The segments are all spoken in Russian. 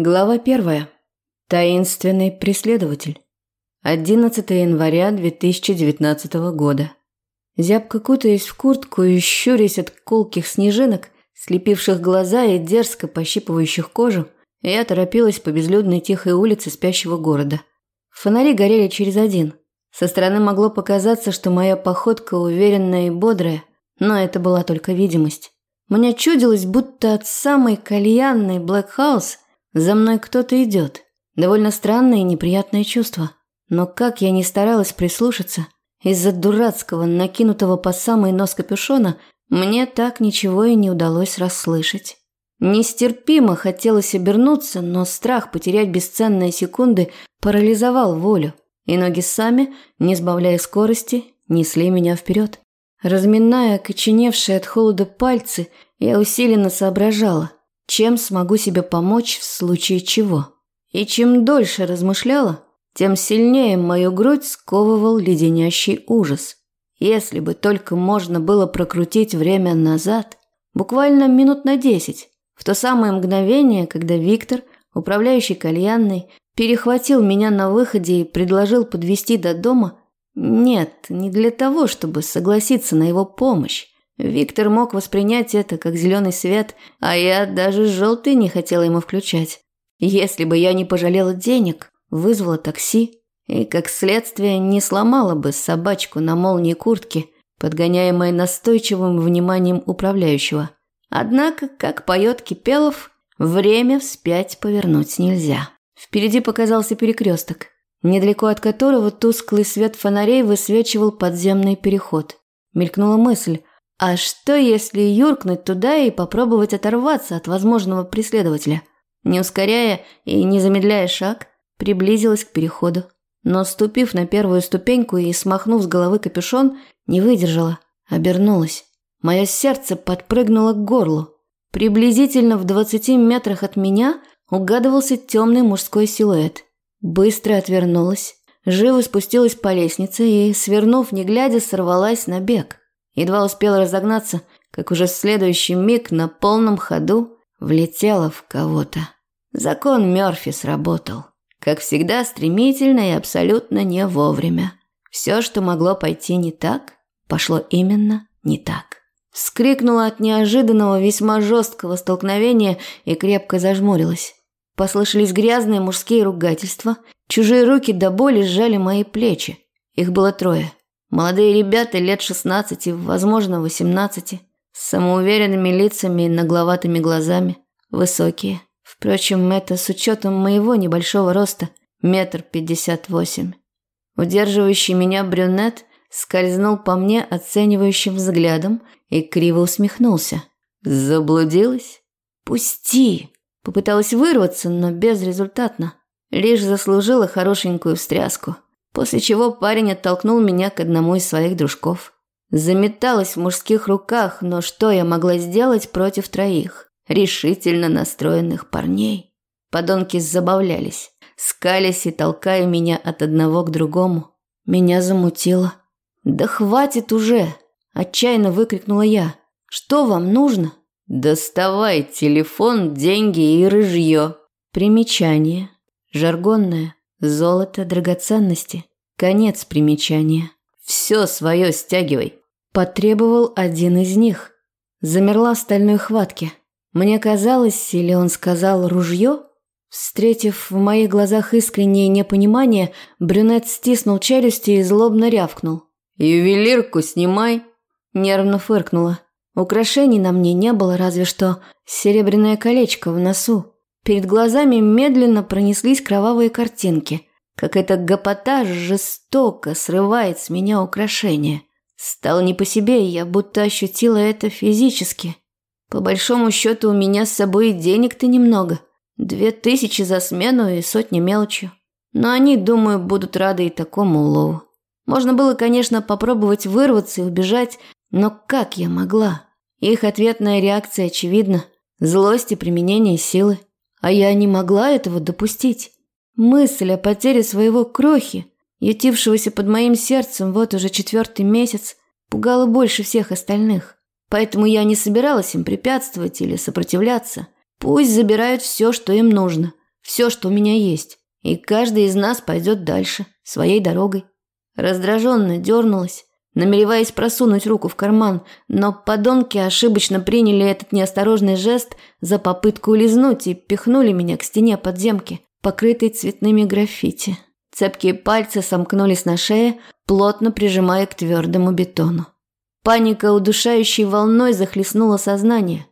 Глава первая. Таинственный преследователь. 11 января 2019 года. Зябко кутаясь в куртку и щурясь от колких снежинок, слепивших глаза и дерзко пощипывающих кожу, я торопилась по безлюдной тихой улице спящего города. Фонари горели через один. Со стороны могло показаться, что моя походка уверенная и бодрая, но это была только видимость. Мне чудилось, будто от самой кальянной Блэк Хаус – за мной кто-то идет. Довольно странное и неприятное чувство. Но как я ни старалась прислушаться, из-за дурацкого, накинутого по самый нос капюшона, мне так ничего и не удалось расслышать. Нестерпимо хотелось обернуться, но страх потерять бесценные секунды парализовал волю, и ноги сами, не сбавляя скорости, несли меня вперед. Разминая коченевшие от холода пальцы, я усиленно соображала, чем смогу себе помочь в случае чего. И чем дольше размышляла, тем сильнее мою грудь сковывал леденящий ужас. Если бы только можно было прокрутить время назад, буквально минут на десять, в то самое мгновение, когда Виктор, управляющий кальянной, перехватил меня на выходе и предложил подвести до дома, нет, не для того, чтобы согласиться на его помощь, Виктор мог воспринять это как зеленый свет, а я даже желтый не хотела ему включать. Если бы я не пожалела денег, вызвала такси и, как следствие, не сломала бы собачку на молнии куртки, подгоняемой настойчивым вниманием управляющего. Однако, как поет Кипелов, время вспять повернуть нельзя. Впереди показался перекресток, недалеко от которого тусклый свет фонарей высвечивал подземный переход. Мелькнула мысль, а что, если юркнуть туда и попробовать оторваться от возможного преследователя? Не ускоряя и не замедляя шаг, приблизилась к переходу. Но ступив на первую ступеньку и смахнув с головы капюшон, не выдержала, обернулась. Мое сердце подпрыгнуло к горлу. Приблизительно в двадцати метрах от меня угадывался темный мужской силуэт. Быстро отвернулась, живо спустилась по лестнице и, свернув не глядя, сорвалась на бег. Едва успела разогнаться, как уже в следующий миг на полном ходу влетела в кого-то. Закон Мёрфи сработал. Как всегда, стремительно и абсолютно не вовремя. Все, что могло пойти не так, пошло именно не так. Вскрикнула от неожиданного весьма жесткого столкновения и крепко зажмурилась. Послышались грязные мужские ругательства, чужие руки до боли сжали мои плечи. Их было трое. Молодые ребята лет 16, возможно, 18, с самоуверенными лицами и нагловатыми глазами, высокие. Впрочем, это с учетом моего небольшого роста, метр пятьдесят восемь. Удерживающий меня брюнет скользнул по мне оценивающим взглядом и криво усмехнулся. Заблудилась? Пусти! Попыталась вырваться, но безрезультатно. Лишь заслужила хорошенькую встряску – После чего парень оттолкнул меня к одному из своих дружков. Заметалась в мужских руках, но что я могла сделать против троих, решительно настроенных парней? Подонки забавлялись, скались и толкая меня от одного к другому. Меня замутило. «Да хватит уже!» – отчаянно выкрикнула я. «Что вам нужно?» «Доставай телефон, деньги и рыжье». Примечание. Жаргонное. Золото, драгоценности. Конец примечания. Все свое стягивай. Потребовал один из них. Замерла в стальной хватке. Мне казалось, или он сказал «ружье»? Встретив в моих глазах искреннее непонимание, брюнет стиснул челюсти и злобно рявкнул. «Ювелирку снимай!» Нервно фыркнула. Украшений на мне не было, разве что серебряное колечко в носу. Перед глазами медленно пронеслись кровавые картинки. Как эта гопота жестоко срывает с меня украшения. Стало не по себе, я будто ощутила это физически. По большому счету у меня с собой денег-то немного. Две тысячи за смену и сотни мелочью. Но они, думаю, будут рады и такому улову. Можно было, конечно, попробовать вырваться и убежать, но как я могла? Их ответная реакция очевидна. Злость и применение силы. А я не могла этого допустить. Мысль о потере своего крохи, ютившегося под моим сердцем вот уже четвертый месяц, пугала больше всех остальных. Поэтому я не собиралась им препятствовать или сопротивляться. Пусть забирают все, что им нужно. Все, что у меня есть. И каждый из нас пойдет дальше, своей дорогой. Раздраженно дернулась, намереваясь просунуть руку в карман, но подонки ошибочно приняли этот неосторожный жест за попытку улизнуть и пихнули меня к стене подземки, покрытой цветными граффити. Цепкие пальцы сомкнулись на шее, плотно прижимая к твердому бетону. Паника удушающей волной захлестнула сознание.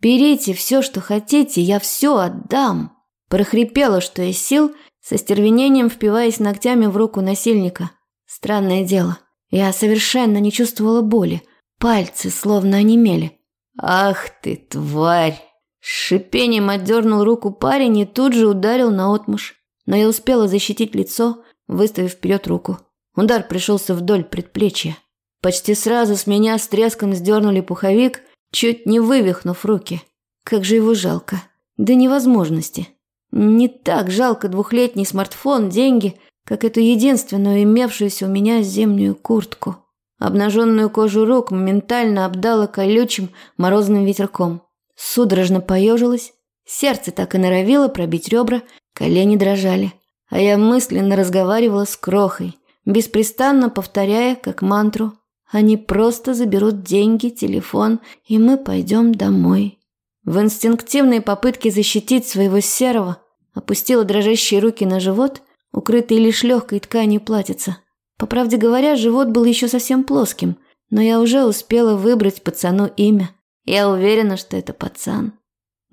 «Берите все, что хотите, я все отдам!» Прохрипела, что из сил, со стервенением впиваясь ногтями в руку насильника. Странное дело, я совершенно не чувствовала боли. Пальцы словно онемели. «Ах ты, тварь!» С шипением отдернул руку парень и тут же ударил на отмышь. Но я успела защитить лицо, выставив вперед руку. Удар пришелся вдоль предплечья. Почти сразу с меня с треском сдернули пуховик, чуть не вывихнув руки. Как же его жалко. До невозможности. Не так жалко двухлетний смартфон, деньги, как эту единственную имевшуюся у меня зимнюю куртку. Обнаженную кожу рук моментально обдала колючим морозным ветерком. Судорожно поежилась, сердце так и норовило пробить ребра, колени дрожали. А я мысленно разговаривала с Крохой, беспрестанно повторяя, как мантру, «Они просто заберут деньги, телефон, и мы пойдем домой». В инстинктивной попытке защитить своего серого опустила дрожащие руки на живот, укрытый лишь легкой тканью платьица. По правде говоря, живот был еще совсем плоским, но я уже успела выбрать пацану имя. Я уверена, что это пацан.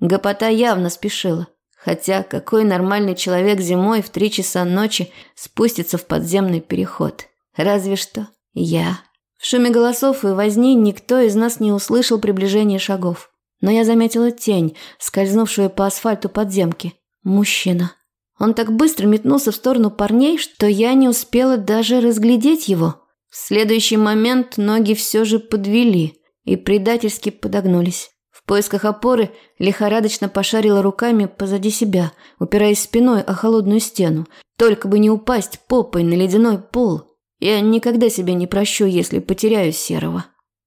Гопота явно спешила. Хотя какой нормальный человек зимой в три часа ночи спустится в подземный переход? Разве что я. В шуме голосов и возни никто из нас не услышал приближения шагов но я заметила тень, скользнувшую по асфальту подземки. Мужчина. Он так быстро метнулся в сторону парней, что я не успела даже разглядеть его. В следующий момент ноги все же подвели и предательски подогнулись. В поисках опоры лихорадочно пошарила руками позади себя, упираясь спиной о холодную стену, только бы не упасть попой на ледяной пол. Я никогда себе не прощу, если потеряю серого.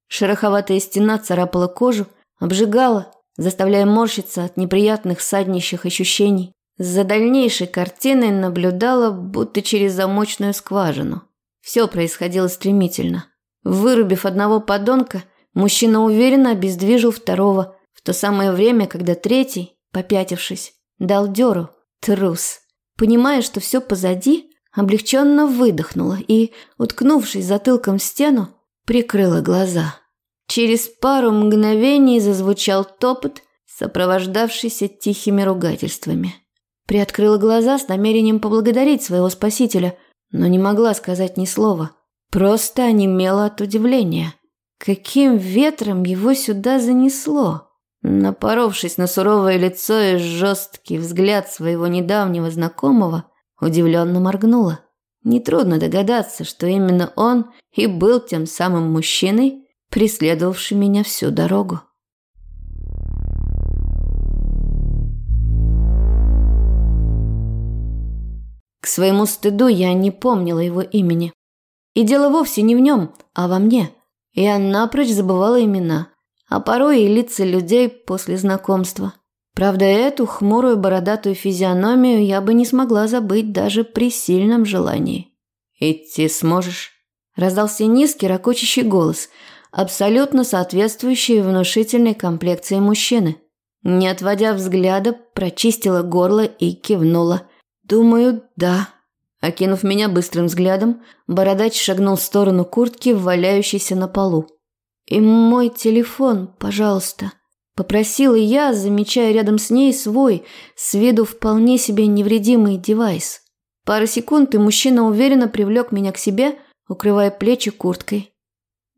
Шероховатая стена царапала кожу, обжигала, заставляя морщиться от неприятных саднищих ощущений. За дальнейшей картиной наблюдала, будто через замочную скважину. Все происходило стремительно. Вырубив одного подонка, мужчина уверенно обездвижил второго, в то самое время, когда третий, попятившись, дал дёру, трус. Понимая, что все позади, облегченно выдохнула и, уткнувшись затылком в стену, прикрыла глаза. Через пару мгновений зазвучал топот, сопровождавшийся тихими ругательствами. Приоткрыла глаза с намерением поблагодарить своего спасителя, но не могла сказать ни слова. Просто онемела от удивления. Каким ветром его сюда занесло? Напоровшись на суровое лицо и жесткий взгляд своего недавнего знакомого, удивленно моргнула. Нетрудно догадаться, что именно он и был тем самым мужчиной, преследовавший меня всю дорогу. К своему стыду я не помнила его имени. И дело вовсе не в нем, а во мне. Я напрочь забывала имена, а порой и лица людей после знакомства. Правда, эту хмурую бородатую физиономию я бы не смогла забыть даже при сильном желании. «Идти сможешь?» Раздался низкий, ракочащий голос – абсолютно соответствующие внушительной комплекции мужчины. Не отводя взгляда, прочистила горло и кивнула. «Думаю, да». Окинув меня быстрым взглядом, бородач шагнул в сторону куртки, валяющейся на полу. «И мой телефон, пожалуйста», – попросила я, замечая рядом с ней свой, с виду вполне себе невредимый девайс. Пара секунд, и мужчина уверенно привлек меня к себе, укрывая плечи курткой.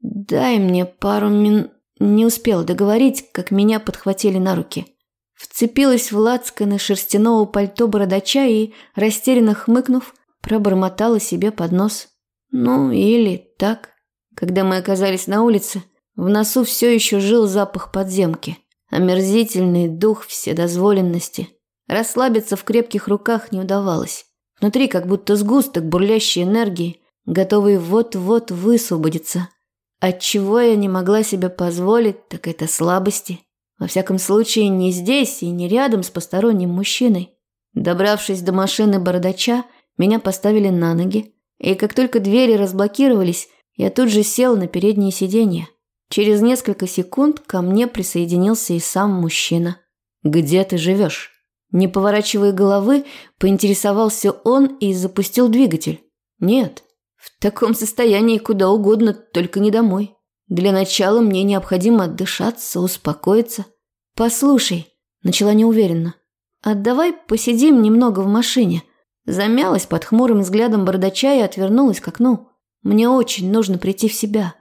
«Дай мне пару мин...» Не успела договорить, как меня подхватили на руки. Вцепилась в лацканы шерстяного пальто бородача и, растерянно хмыкнув, пробормотала себе под нос. Ну, или так. Когда мы оказались на улице, в носу все еще жил запах подземки. Омерзительный дух вседозволенности. Расслабиться в крепких руках не удавалось. Внутри как будто сгусток бурлящей энергии, готовый вот-вот высвободиться – от чего я не могла себе позволить, так это слабости. Во всяком случае, не здесь и не рядом с посторонним мужчиной. Добравшись до машины бородача, меня поставили на ноги, и как только двери разблокировались, я тут же сел на переднее сиденье. Через несколько секунд ко мне присоединился и сам мужчина. «Где ты живешь?» Не поворачивая головы, поинтересовался он и запустил двигатель. «Нет, в таком состоянии куда угодно, только не домой. Для начала мне необходимо отдышаться, успокоиться. Послушай, начала неуверенно. А давай посидим немного в машине. Замялась под хмурым взглядом бардача и отвернулась к окну. Мне очень нужно прийти в себя.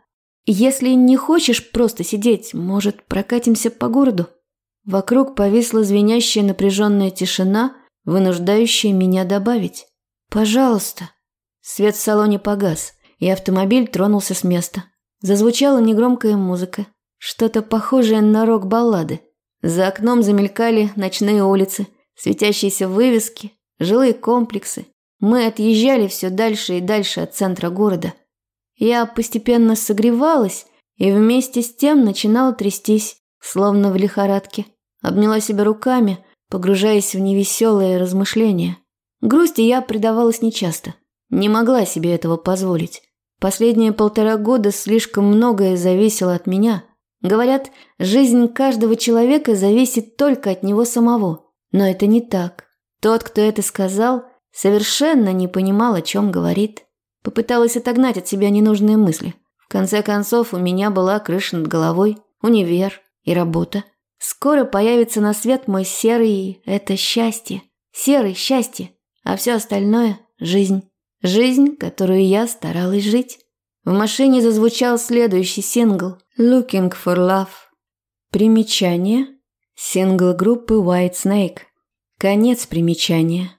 Если не хочешь просто сидеть, может, прокатимся по городу? Вокруг повисла звенящая напряженная тишина, вынуждающая меня добавить. «Пожалуйста». Свет в салоне погас, и автомобиль тронулся с места. Зазвучала негромкая музыка, что-то похожее на рок-баллады. За окном замелькали ночные улицы, светящиеся вывески, жилые комплексы. Мы отъезжали все дальше и дальше от центра города. Я постепенно согревалась и вместе с тем начинала трястись, словно в лихорадке. Обняла себя руками, погружаясь в невеселые размышления. Грусти я предавалась нечасто. Не могла себе этого позволить. Последние полтора года слишком многое зависело от меня. Говорят, жизнь каждого человека зависит только от него самого. Но это не так. Тот, кто это сказал, совершенно не понимал, о чем говорит. Попыталась отогнать от себя ненужные мысли. В конце концов, у меня была крыша над головой, универ и работа. Скоро появится на свет мой серый – это счастье. Серый – счастье. А все остальное – жизнь. Жизнь, которую я старалась жить. В машине зазвучал следующий сингл «Looking for Love». Примечание. Сингл группы White Snake. Конец примечания.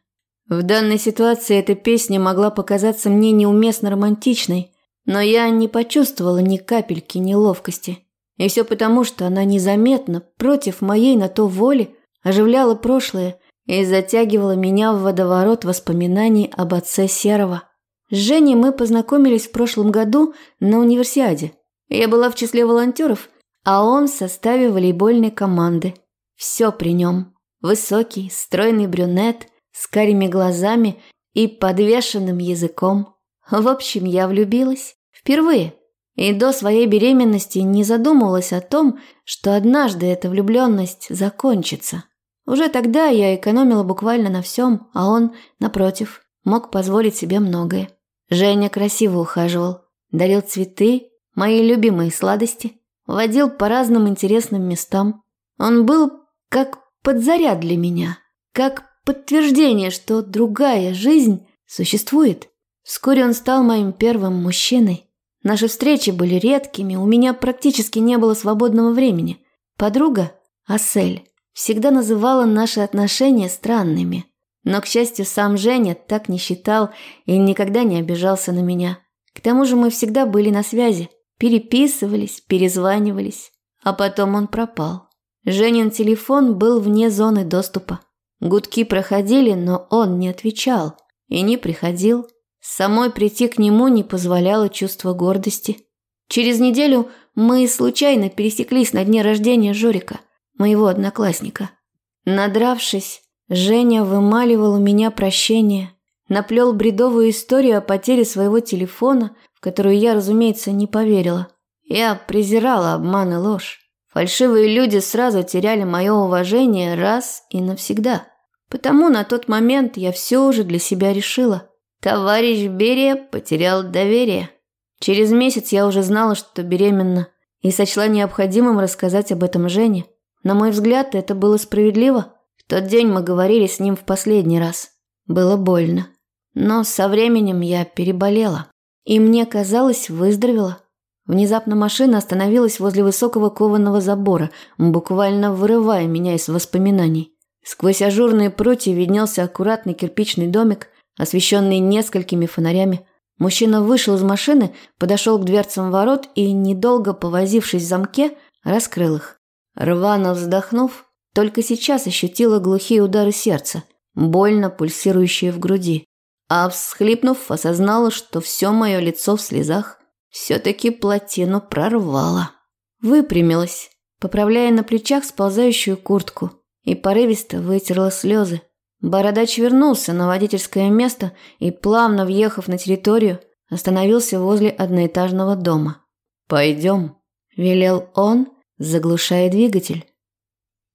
В данной ситуации эта песня могла показаться мне неуместно романтичной, но я не почувствовала ни капельки неловкости. И все потому, что она незаметно, против моей на то воли, оживляла прошлое и затягивала меня в водоворот воспоминаний об отце Серого. С Женей мы познакомились в прошлом году на универсиаде. Я была в числе волонтеров, а он в составе волейбольной команды. Все при нем. Высокий, стройный брюнет с карими глазами и подвешенным языком. В общем, я влюбилась. Впервые. И до своей беременности не задумывалась о том, что однажды эта влюбленность закончится. Уже тогда я экономила буквально на всем, а он, напротив, мог позволить себе многое. Женя красиво ухаживал, дарил цветы, мои любимые сладости, водил по разным интересным местам. Он был как подзаряд для меня, как подтверждение, что другая жизнь существует. Вскоре он стал моим первым мужчиной. Наши встречи были редкими, у меня практически не было свободного времени. Подруга, Асель, всегда называла наши отношения странными. Но, к счастью, сам Женя так не считал и никогда не обижался на меня. К тому же мы всегда были на связи, переписывались, перезванивались. А потом он пропал. Женин телефон был вне зоны доступа. Гудки проходили, но он не отвечал и не приходил. Самой прийти к нему не позволяло чувство гордости. Через неделю мы случайно пересеклись на дне рождения Жорика – моего одноклассника. Надравшись, Женя вымаливал у меня прощение, наплел бредовую историю о потере своего телефона, в которую я, разумеется, не поверила. Я презирала обман и ложь. Фальшивые люди сразу теряли мое уважение раз и навсегда. Потому на тот момент я все уже для себя решила. Товарищ Берия потерял доверие. Через месяц я уже знала, что беременна, и сочла необходимым рассказать об этом Жене. На мой взгляд, это было справедливо. В тот день мы говорили с ним в последний раз. Было больно. Но со временем я переболела. И мне казалось, выздоровела. Внезапно машина остановилась возле высокого кованого забора, буквально вырывая меня из воспоминаний. Сквозь ажурные прутья виднелся аккуратный кирпичный домик, освещенный несколькими фонарями. Мужчина вышел из машины, подошел к дверцам ворот и, недолго повозившись в замке, раскрыл их. Рвано вздохнув, только сейчас ощутила глухие удары сердца, больно пульсирующие в груди. А всхлипнув, осознала, что все мое лицо в слезах все-таки плотину прорвало. Выпрямилась, поправляя на плечах сползающую куртку, и порывисто вытерла слезы. Бородач вернулся на водительское место и, плавно въехав на территорию, остановился возле одноэтажного дома. «Пойдем», – велел он, заглушая двигатель.